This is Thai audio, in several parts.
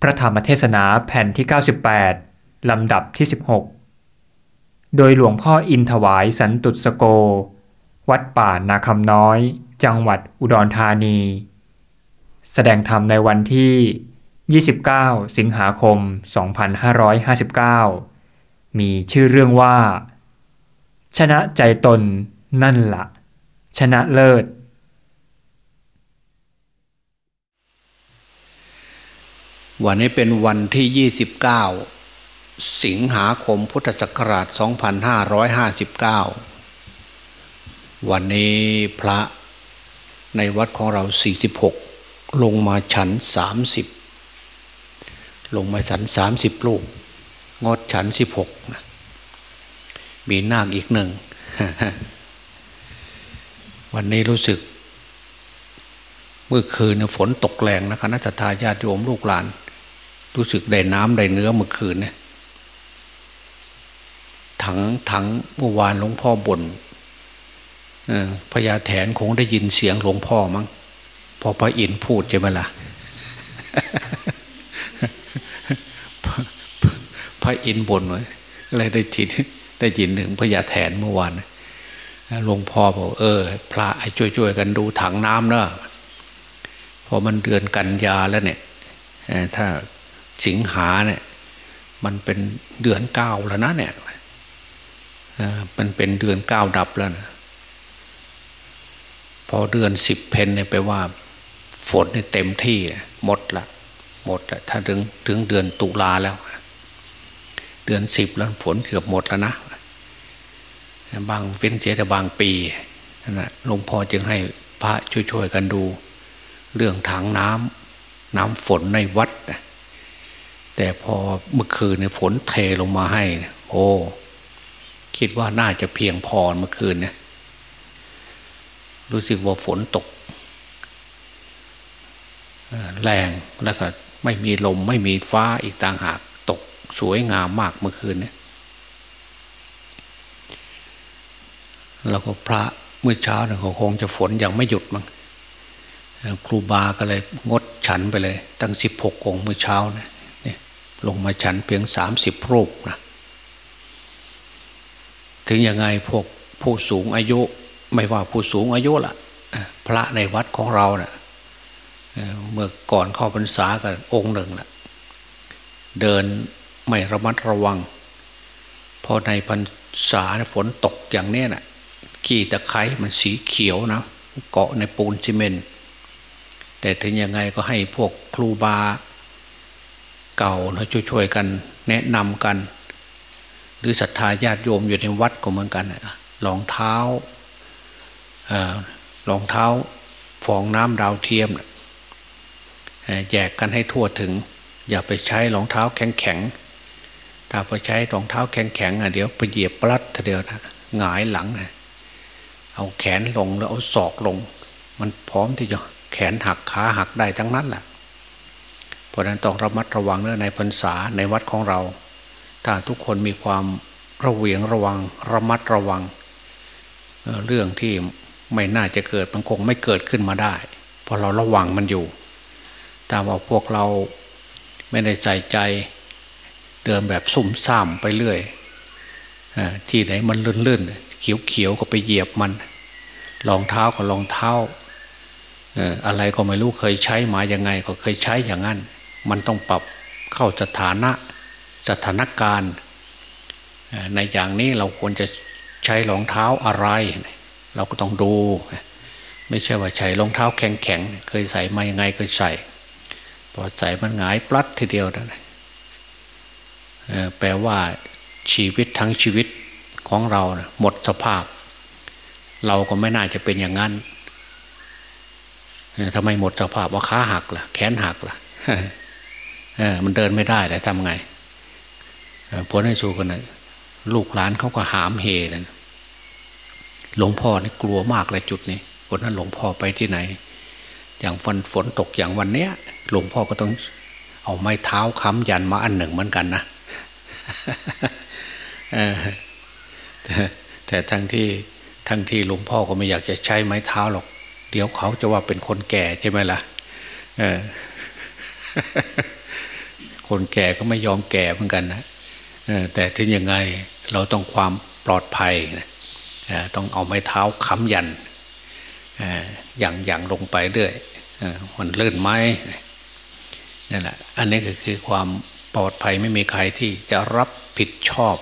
พระธรรมเทศนาแผ่นที่ 98 ลำดับที่ 16 โดยหลวงพ่ออินถวายสันตุสโก วัดป่านาคำน้อย จังหวัดอุดรธานี แสดงธรรมในวันที่ 29 สิงหาคม 2559 มีชื่อเรื่องว่า ชนะใจตนนั่นละ ชนะเลิศ วันนี้เป็นวันที่ 29 สิงหาคมพุทธศักราช 2559 วันนี้พระในวัดของเรา 46 ลงมาฉัน 30 ลงมาฉัน 30 ลูก งดฉัน 16นะมีนาคอีกหนึ่ง วันนี้รู้สึก เมื่อคืนฝนตกแรงนะคณะทาญาติโยมลูกหลาน รู้สึกได้น้ำได้เนื้อเมื่อคืนเนี่ยถังถังเมื่อวานหลวงพ่อบ่นพญาแถนคงได้ยินเสียงหลวงพ่อมั้งพอพระอินพูดใช่ไหมล่ะพระอินบ่นเลยอะไรได้จิตได้ยินหนึ่งพญาแถนเมื่อวานหลวงพ่อบอกเออ พระให้ช่วยๆกันดูถังน้ำเนอะพอมันเดือนกันยาแล้วเนี่ยถ้า สิงหาเนี่ย มันเป็นเดือนเก้าแล้วนะเนี่ยมันเป็นเดือนเก้าดับแล้วนะพอเดือนสิบเพนเนี่ยไปว่า ฝนเนี่ยเต็มที่หมดละหมดละถ้าถึงถึงเดือนตุลาแล้ว เดือนสิบแล้วฝนเกือบหมดแล้วนะบางเว้นเสียแต่บางปีนะหลวงพ่อจึงให้พระช่วยๆกันดู เรื่องถังน้ำน้ำฝนในวัดนะ แต่พอเมื่อคืนเนี่ยฝนเทลงมาให้ โอ้คิดว่าน่าจะเพียงพอเมื่อคืนเนี่ยรู้สึกว่าฝนตก แรงแล้วก็ไม่มีลมไม่มีฟ้าอีกต่างหากตกสวยงามมากเมื่อคืนเนี่ยแล้วก็พระเมื่อเช้าเนี่ยคงจะฝนยังไม่หยุดมั้งครูบาก็เลยงดฉันไปเลย ตั้งสิบหกองเมื่อเช้าเนี่ย ลงมาฉันเพียงสามสิบรูปนะถึงยังไงพวกผู้สูงอายุ ไม่ว่าผู้สูงอายุล่ะพระในวัดของเราเนะ่ยเมื่อก่อนเข้าพรรษากันองค์หนึ่งละเดินไม่ระมัดระวัง พอในพรรษาฝนตกอย่างนี้นะ่ะขี้ตะไคร้มันสีเขียวนะเกาะในปูนซีเมนต์แต่ถึงยังไงก็ให้พวกครูบา เก่าเนะช่วยๆกันแนะนำกัน หรือศรัทธาญาติโยมอยู่ในวัดก็เหมือนกันนะรองเท้ารองเท้าฟองน้ำดาวเทียมแจกกันให้ทั่วถึง อย่าไปใช้รองเท้าแข็งๆถ้าไปใช้รองเท้าแข็งๆอะเดี๋ยวไปเหยียบปลัดเดียวนะหงายหลังนะเอาแขนลงแล้วเอาศอกลง มันพร้อมที่จะแขนหักขาหักได้ทั้งนั้นแหละ เพราะนั้นต้องระมัดระวังเนื้อในพรรษาในวัดของเรา ถ้าทุกคนมีความระเวียงระวังระมัดระวัง เรื่องที่ไม่น่าจะเกิดมันคงไม่เกิดขึ้นมาได้เพราะเราระวังมันอยู่แต่ว่าพวกเราไม่ได้ใส่ใจเดินแบบซุ่มซ่ามไปเรื่อยที่ไหนมันลื่นๆเขียวๆก็ไปเหยียบมันรองเท้าก็รองเท้าอะไรก็ไม่รู้เคยใช้มาอย่างไง ก็เคยใช้อย่างนั้น มันต้องปรับเข้าสถานะสถานการณ์ในอย่างนี้เราควรจะใช้รองเท้าอะไร เราก็ต้องดู ไม่ใช่ว่าใช้รองเท้าแข็งๆเคยใส่มายังไงเคยใส่พอใส่มันหงายปลัดทีเดียวนะแปลว่าชีวิตทั้งชีวิตของเรานะหมดสภาพ เราก็ไม่น่าจะเป็นอย่างนั้นทำไมหมดสภาพว่าขาหักล่ะ แขนหักล่ะ มันเดินไม่ได้แต่ทำไงผลให้ชูกันนะลูกหลานเขาก็หามเฮนั่นหลวงพ่อนี่กลัวมากเลยจุดนี้วันนั้นหลวงพ่อไปที่ไหน อย่างฝนฝนตกอย่างวันเนี้ย หลวงพ่อก็ต้องเอาไม้เท้าค้ำยันมาอันหนึ่งเหมือนกันนะแต่ทั้งที่ทั้งที่หลวงพ่อก็ไม่อยากจะใช้ไม้เท้าหรอก เดี๋ยวเขาจะว่าเป็นคนแก่ใช่ไหมล่ะ เออ คนแก่ก็ไม่ยอมแก่เหมือนกันนะแต่ถึงยังไงเราต้องความปลอดภัยนะต้องเอาไม้เท้าค้ำยันอย่างอย่างลงไปเรื่อยมันเลื่อนไม้นั่นแหละอันนี้ก็คือความปลอดภัยไม่มีใครที่จะรับผิดชอบ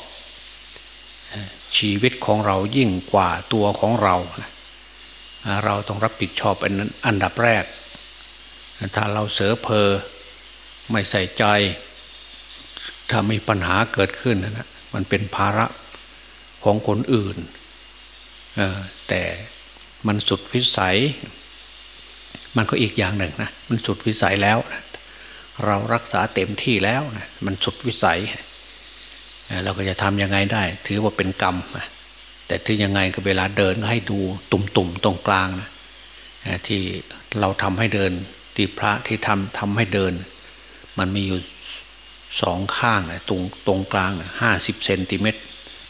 ชีวิตของเรายิ่งกว่าตัวของเรา เราต้องรับผิดชอบเป็นอันดับแรก ถ้าเราเสือเพอ ไม่ใส่ใจ ถ้ามีปัญหาเกิดขึ้นนะมันเป็นภาระของคนอื่น แต่มันสุดวิสัย มันก็อีกอย่างหนึ่งนะมันสุดวิสัยแล้วนะเรารักษาเต็มที่แล้วนะมันสุดวิสัย เราก็จะทำยังไงได้ ถือว่าเป็นกรรม แต่ถึงยังไงก็เวลาเดินก็ให้ดูตุ่มๆตรงกลางนะที่เราทำให้เดินที่พระที่ทำทำให้เดิน มันมีอยู่สองข้างนะตรงตรงกลางห้าสิบเซนติเมตร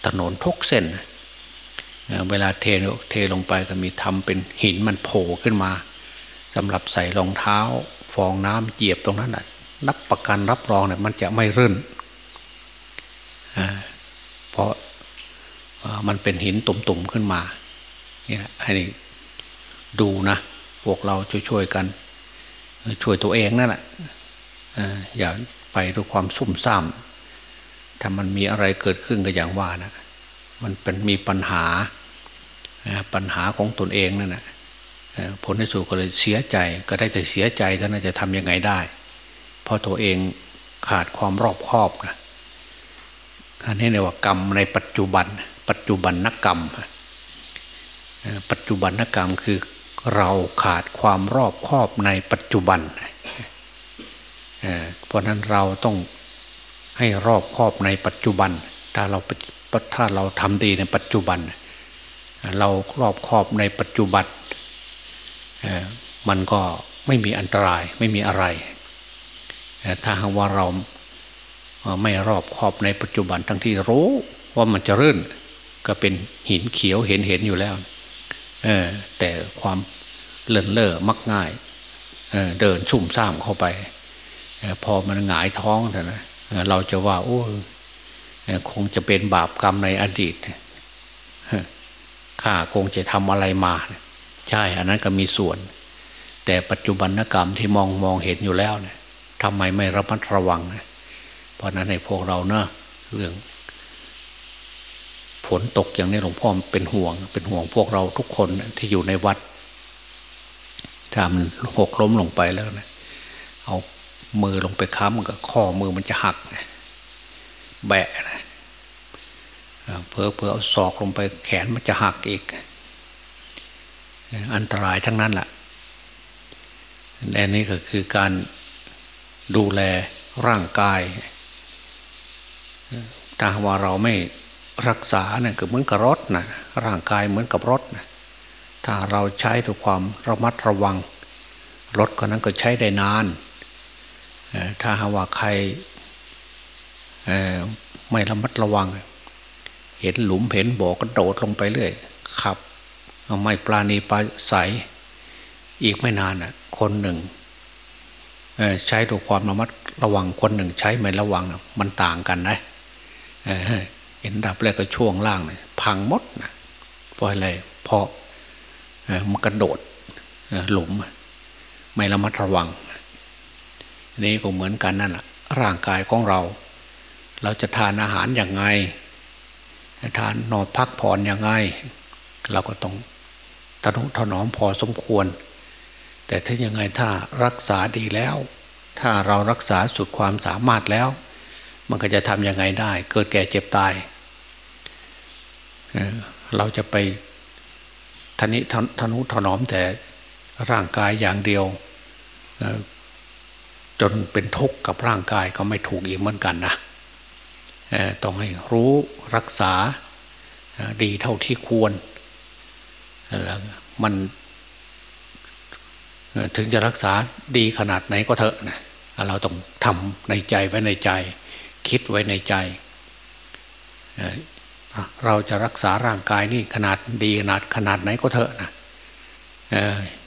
ถนนทุกเส้นเวลาเทเทลงไปก็มีทำเป็นหินมันโผล่ขึ้นมาสำหรับใส่รองเท้า ฟองน้ำเหยียบตรงนั้นนะรับประกันรับรองเนี่ยมันจะไม่รื่นเพราะมันเป็นหินตุ่มๆขึ้นมาเนี่แหละให้ดูนะ พวกเราช่วยๆกัน ช่วยตัวเองนั่นแหละ อย่าไปด้วยความซุ่มซ่ามถ้ามันมีอะไรเกิดขึ้นก็อย่างว่านะมันเป็นมีปัญหาปัญหาของตนเองนั่นแหละผลที่สุดก็เลยเสียใจก็ได้แต่เสียใจท่านจะทำยังไงได้ เพราะตัวเองขาดความรอบคอบนะอันนี้เรียกว่ากรรมในปัจจุบัน ปัจจุบันนักกรรม ปัจจุบันนักกรรมคือเราขาดความรอบคอบในปัจจุบันเพราะนั้นเราต้องให้รอบครอบในปัจจุบัน ถ้าเราถ้าเราทำดีในปัจจุบัน เรารอบครอบในปัจจุบันมันก็ไม่มีอันตรายไม่มีอะไร ถ้าหากว่าเราไม่รอบครอบในปัจจุบันทั้งที่รู้ว่ามันจะรื่น ก็เป็นหินเขียวเห็นเห็นอยู่แล้วแต่ความเลื่อนเล่อมักง่ายเเดินชุ่มซ่ามเข้าไป พอมันหงายท้องเถอะนะเราจะว่า โอ้คงจะเป็นบาปกรรมในอดีตข้าคงจะทำอะไรมา ใช่อันนั้นก็มีส่วน แต่ปัจจุบันกรรมที่มองมองเห็นอยู่แล้วเนี่ยทำไมไม่ระมัดระวังนะเพราะนั้นในพวกเราเนะเรื่องฝนตกอย่างนี้หลวงพ่อเป็นห่วง เป็นห่วงพวกเราทุกคนที่อยู่ในวัดถ้ามันหกล้มลงไปแล้วนะเอา มือลงไปค้ำกับข้อมือมันจะหักแบะนะเพอเพอเอาศอกลงไปแขนมันจะหักอีก อันตรายทั้งนั้นแหละและนี่ก็คือการดูแลร่างกายถ้าว่าเราไม่รักษาเนี่ยก็เหมือนกับรถนะร่างกายเหมือนกับรถนะถ้าเราใช้ด้วยความระมัดระวัง รถก็นั้นก็ใช้ได้นาน ถ้าหาว่าใครไม่ระมัดระวัง เห็นหลุมเห็นบ่อก็โดดลงไปเรื่อยขับไม่ปลาณีปลาใสอีกไม่นานอะ คนหนึ่งใช้ด้วยความระมัดระวังคนหนึ่งใช้ไม่ระวังนะมันต่างกันนะเห็นดับแล้วก็ช่วงล่างเนะพังมดนะเพราะอะไรเพราะมันกระโดดหลุม ไม่ระมัดระวัง นี่ก็เหมือนกันนั่นแหละร่างกายของเรา เราจะทานอาหารอย่างไง ทานนอนพักผ่อนอย่างไง เราก็ต้องทนุถนอมพอสมควร แต่ถ้ายังไงถ้ารักษาดีแล้ว ถ้าเรารักษาสุดความสามารถแล้ว มันก็จะทำยังไงได้ เกิดแก่เจ็บตายเราจะไปทนิทนุถนอมแต่ร่างกายอย่างเดียว จนเป็นทุกข์กับร่างกายก็ไม่ถูกอีกเหมือนกันนะต้องให้รู้รักษาดีเท่าที่ควรมันถึงจะรักษาดีขนาดไหนก็เถอะนะเราต้องทำในใจไว้ในใจ คิดไว้ในใจ เราจะรักษาร่างกายนี่ขนาดดีขนาดขนาดไหนก็เถอะนะ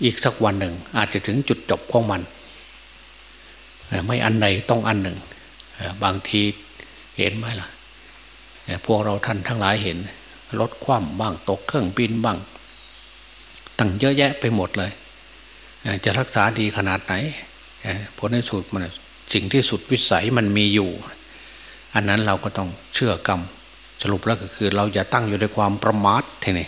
อีกสักวันหนึ่งอาจจะถึงจุดจบของมัน ไม่อันใดต้องอันหนึ่ง บางทีเห็นไหมล่ะ พวกเราท่านทั้งหลายเห็นรถคว่ำบ้างตกเครื่องบินบ้างตั้งเยอะแยะไปหมดเลย จะรักษาดีขนาดไหนผลในสุดมันสิ่งที่สุดวิสัยมันมีอยู่ อันนั้นเราก็ต้องเชื่อกรรม สรุปแล้วก็คือ เราอย่าตั้งอยู่ในความประมาททีนี้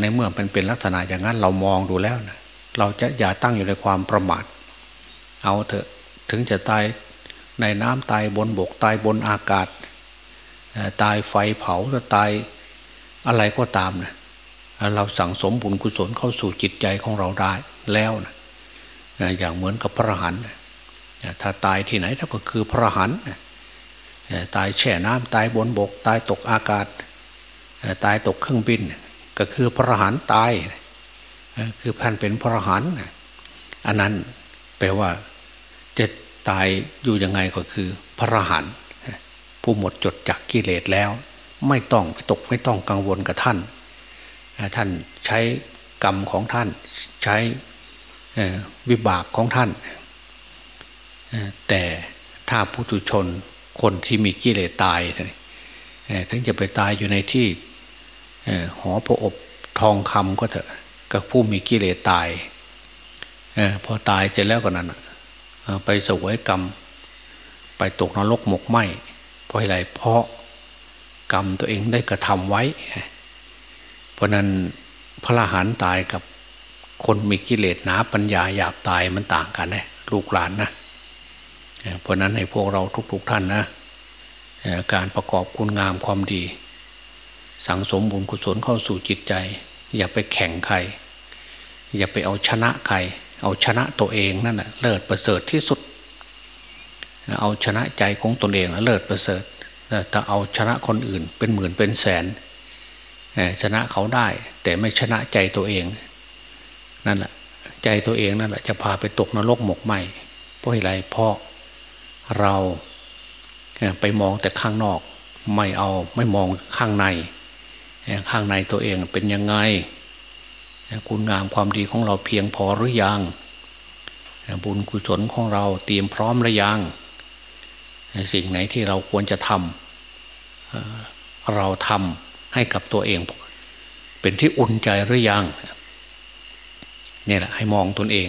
ในเมื่อมันเป็นลักษณะอย่างนั้นเรามองดูแล้วนะเราจะอย่าตั้งอยู่ในความประมาท เอาเถอะถึงจะตายในน้ำตายบนบกตายบนอากาศ ตายไฟเผาจะตายอะไรก็ตามนะเราสั่งสมบุญกุศลเข้าสู่จิตใจของเราได้แล้วนะอย่างเหมือนกับพระหันถ้าตายที่ไหนถ้าก็คือพระหันตายแช่น้ำตายบนบก ตายตกอากาศ ตายตกเครื่องบิน ก็คือพระหันตาย คือท่นเป็นพระหันอันนั้นแปลว่า จะตายอยู่ยังไงก็คือ พระหันผู้หมดจดจากกิเลสแล้ว ไม่ต้องตกไม่ต้องกังวลกับท่าน ท่านใช้กรรมของท่าน ใช้วิบากของท่าน แต่ถ้าผู้ตุชนคนที่มีกิเลสตายถึงจะไปตายอยู่ในที่หอพระอบทองคำก็เถอะกับผู้มีกิเลสตายพอตายเสร็จแล้วก็นั้น ไปสวยกรรม ไปตกนรกหมกไหมเพราะอะไรเพราะกรรมตัวเองได้กระทำไว้ เพราะนั้นพระหานตายกับคนมีกิเลสหนาปัญญาหยาบตายมันต่างกันนะลูกหลานนะเพราะนั้นให้พวกเราทุก ๆท่านนะการประกอบคุณงามความดี สังสมบุญกุศลเข้าสู่จิตใจ อย่าไปแข่งใคร อย่าไปเอาชนะใคร เอาชนะตัวเองนั่นแหะเลิศประเสริฐที่สุด เอาชนะใจของตนเองเลิศประเสริฐถ้าเอาชนะคนอื่นเป็นหมื่นเป็นแสนชนะเขาได้ แต่ไม่ชนะใจตัวเองนั่นแหละใจตัวเองนั่นแหละจะพาไปตกนรกหมกไหมเพราะอะไรเพราะเราไปมองแต่ข้างนอก ไม่เอาไม่มองข้างใน ข้างในตัวเองเป็นยังไง คุณงามความดีของเราเพียงพอหรือยัง บุญกุศลของเราเตรียมพร้อมหรือยัง สิ่งไหนที่เราควรจะทำเราทำให้กับตัวเอง เป็นที่อุ่นใจหรือยังเนี่ยแหละให้มองตนเอง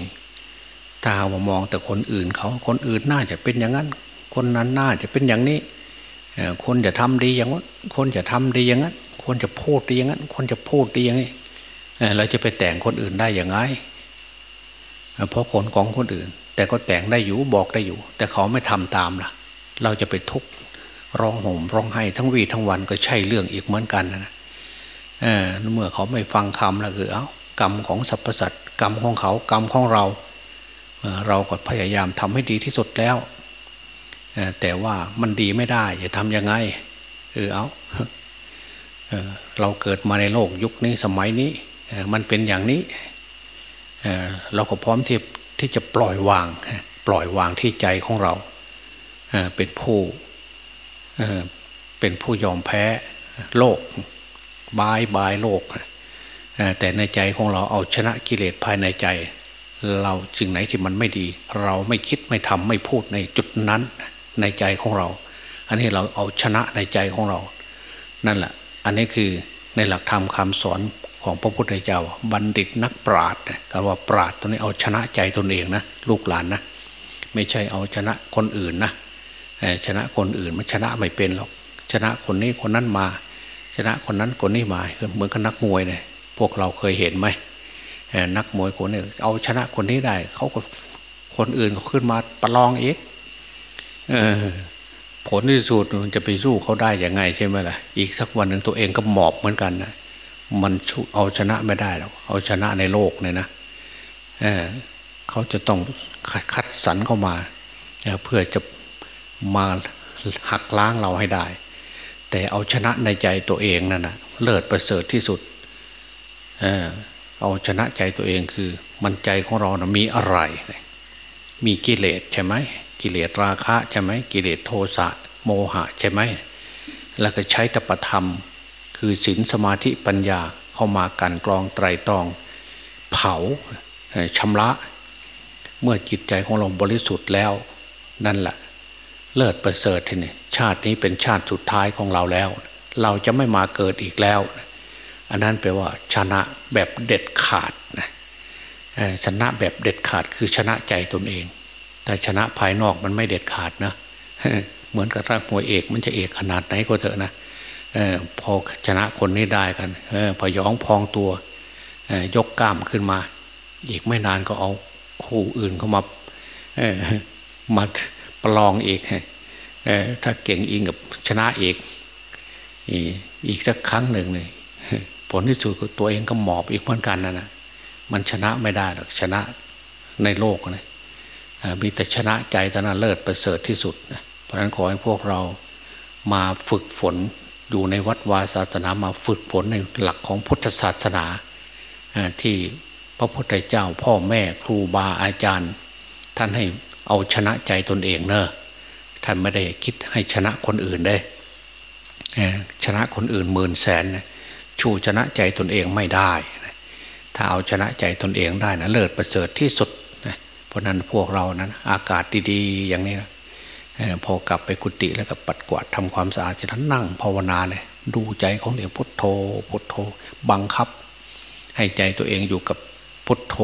ถ้าว่ามองแต่คนอื่นเขาคนอื่นน่าจะเป็นอย่างนั้น คนนั้นน่าจะเป็นอย่างนี้คนจะทำดีอย่างนั้นคนจะทำดีอย่างนั้นคนจะพูดดีอย่างนั้นคนจะพูดดีอย่างนี้ เราจะไปแต่งคนอื่นได้ย่างไงเพราะคนของคนอื่น แต่ก็แต่งได้อยู่บอกได้อยู่ แต่เขาไม่ทำตามล่ะ เราจะไปทุกข์ร้องห่มร้องไห้ทั้งวีทั้งวันก็ใช่เรื่องอีกเหมือนกันนะเเมื่อเขาไม่ฟังคำแล้วคือเอากรรมของสรรพสัตว์กรรมของเขากรรมของเราเราก็พยายามทำให้ดีที่สุดแล้วแต่ว่ามันดีไม่ได้จะทำยังไงเออเอาเราเกิดมาในโลกยุคนี้สมัยนี้ มันเป็นอย่างนี้เราก็พร้อมที่ที่จะปล่อยวาง ปล่อยวางที่ใจของเราเป็นผู้เป็นผู้ยอมแพ้โลกบายบายโลก แต่ในใจของเราเอาชนะกิเลสภายในใจ เราสิ่งไหนที่มันไม่ดี เราไม่คิดไม่ทำไม่พูดในจุดนั้นในใจของเรา อันนี้เราเอาชนะในใจของเรา นั่นแหละ อันนี้คือในหลักธรรมคาสอน ของพระพุทธเจ้า บัณฑิตนักปราชญ์คำว่าปราชญ์ตัวนี้เอาชนะใจตนเองนะลูกหลานนะไม่ใช่เอาชนะคนอื่นนะชนะคนอื่นมันชนะไม่เป็นหรอกชนะคนนี้คนนั้นมา ชนะคนนั้นคนนี้มาเหมือนกับนักมวยเนี่ยพวกเราเคยเห็นไหมนักมวยคนนี้เอาชนะคนนี้ได้เขาก็คนอื่นเขาขึ้นมาประลองเองผลที่สุดมันจะไปสู้เขาได้ยังไงใช่ไหมล่ะ อีกสักวันหนึ่งตัวเองก็หมอบเหมือนกันนะ มันเอาชนะไม่ได้หรอกเอาชนะในโลกเนี่ยนะเเขาจะต้องคัดสรรเข้ามาเพื่อจะมาหักล้างเราให้ได้ แต่เอาชนะในใจตัวเองนั่นนะเลิศประเสริฐที่สุดเอาชนะใจตัวเองคือ มันใจของเรานะมีอะไร มีกิเลสใช่ไหมกิเลสราคะใช่ไหมกิเลสโทสะโมหะใช่ไหมแล้วก็ใช้ตปธรรม คือศีลสมาธิปัญญาเข้ามากันกรองไตรตรอง เผาชำระ เมื่อจิตใจของเราบริสุทธิ์แล้ว นั่นแหละเลิศประเสริฐทีนี่ชาตินี้เป็นชาติสุดท้ายของเราแล้ว เราจะไม่มาเกิดอีกแล้ว อันนั้นแปลว่าชนะแบบเด็ดขาดนะชนะแบบเด็ดขาดคือชนะใจตนเอง แต่ชนะภายนอกมันไม่เด็ดขาดนะเหมือนกับรักมวยเอกมันจะเอกขนาดไหนก็เถอะนะ ออพอชนะคนนี้ได้กันออพอยองพองตัวยกกล้ามขึ้นมา อีกไม่นานก็เอาคู่อื่นเข้ามามาประลองอีกถ้าเก่งอิงกับชนะอีกอีกสักครั้งหนึ่งเลยผลที่สุดตัวเองก็หมอบอีกเหมือนกันนะนะมันชนะไม่ได้หรอกชนะในโลกนะมีแต่ชนะใจตนั้นเลิศประเสริฐที่สุดนะเพราะฉะนั้นขอให้พวกเรามาฝึกฝน อยู่ในวัดวาศาสนามาฝึกฝนในหลักของพุทธศาสนา ที่พระพุทธเจ้าพ่อแม่ครูบาอาจารย์ ท่านให้เอาชนะใจตนเองเนอะท่านไม่ได้คิดให้ชนะคนอื่นได้ชนะคนอื่นหมื่นแสนชูชนะใจตนเองไม่ได้ ถ้าเอาชนะใจตนเองได้นะเลิศประเสริฐที่สุดเพราะนั้นพวกเรานั้นอากาศดีๆ อย่างนี้นะ พอกลับไปกุฏิแล้วก็ปัดกวาดทำความสะอาดจะนั้นนั่งภาวนาเลยดูใจของเดียวพุทโธพุทโธบังคับ ให้ใจตัวเองอยู่กับพุทโธ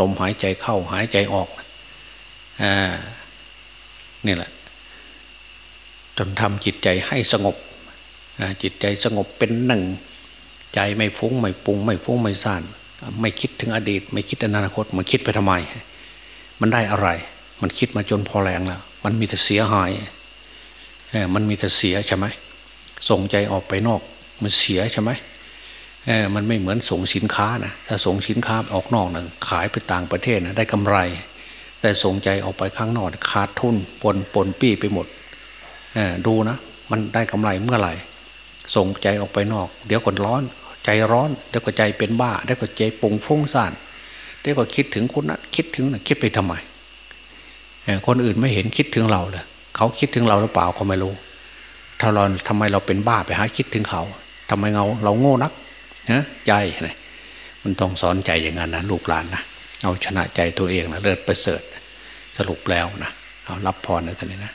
ลมหายใจเข้าหายใจออกอ่านี่แหละ จนทำจิตใจให้สงบจิตใจสงบเป็นหนึ่ง ใจไม่ฟุ้งไม่ปุง ไม่ฟุ้งไม่ซ่านไม่คิดถึงอดีต ไม่คิดอนาคต มันคิดไปทำไม มันได้อะไร มันคิดมาจนพอแรงแล้ว มันมีแต่เสียหายมันมีแต่เสียใช่ไหมส่งใจออกไปนอกมันเสียใช่ไหมมันไม่เหมือนส่งสินค้านะถ้าส่งสินค้าออกนอกนะขายไปต่างประเทศนะได้กำไร แต่ส่งใจออกไปข้างนอกขาดทุนปนปนปี้ไปหมดดูนะ มันได้กำไรเมื่อไหร่ส่งใจออกไปนอก เดี๋ยวคนร้อน ใจร้อนเดี๋ยวก็ใจเป็นบ้าเดี๋ยวก็ใจปุงฟุ้งซ่านเดี๋ยวก็คิดถึงคนนั้นคิดถึงนะคิดไปทำไม คนอื่นไม่เห็นคิดถึงเราเลยเขาคิดถึงเราหรือเปล่าก็ไม่รู้ถ้าเราทำไมเราเป็นบ้าไปหาคิดถึงเขาทำไมเราเราโง่นักนะใจนะมันต้องสอนใจอย่างนั้นนะลูกหลานนะเอาชนะใจตัวเองนะเลิศประเสริฐสรุปแล้วนะเอารับพรนะท่านนี้นะ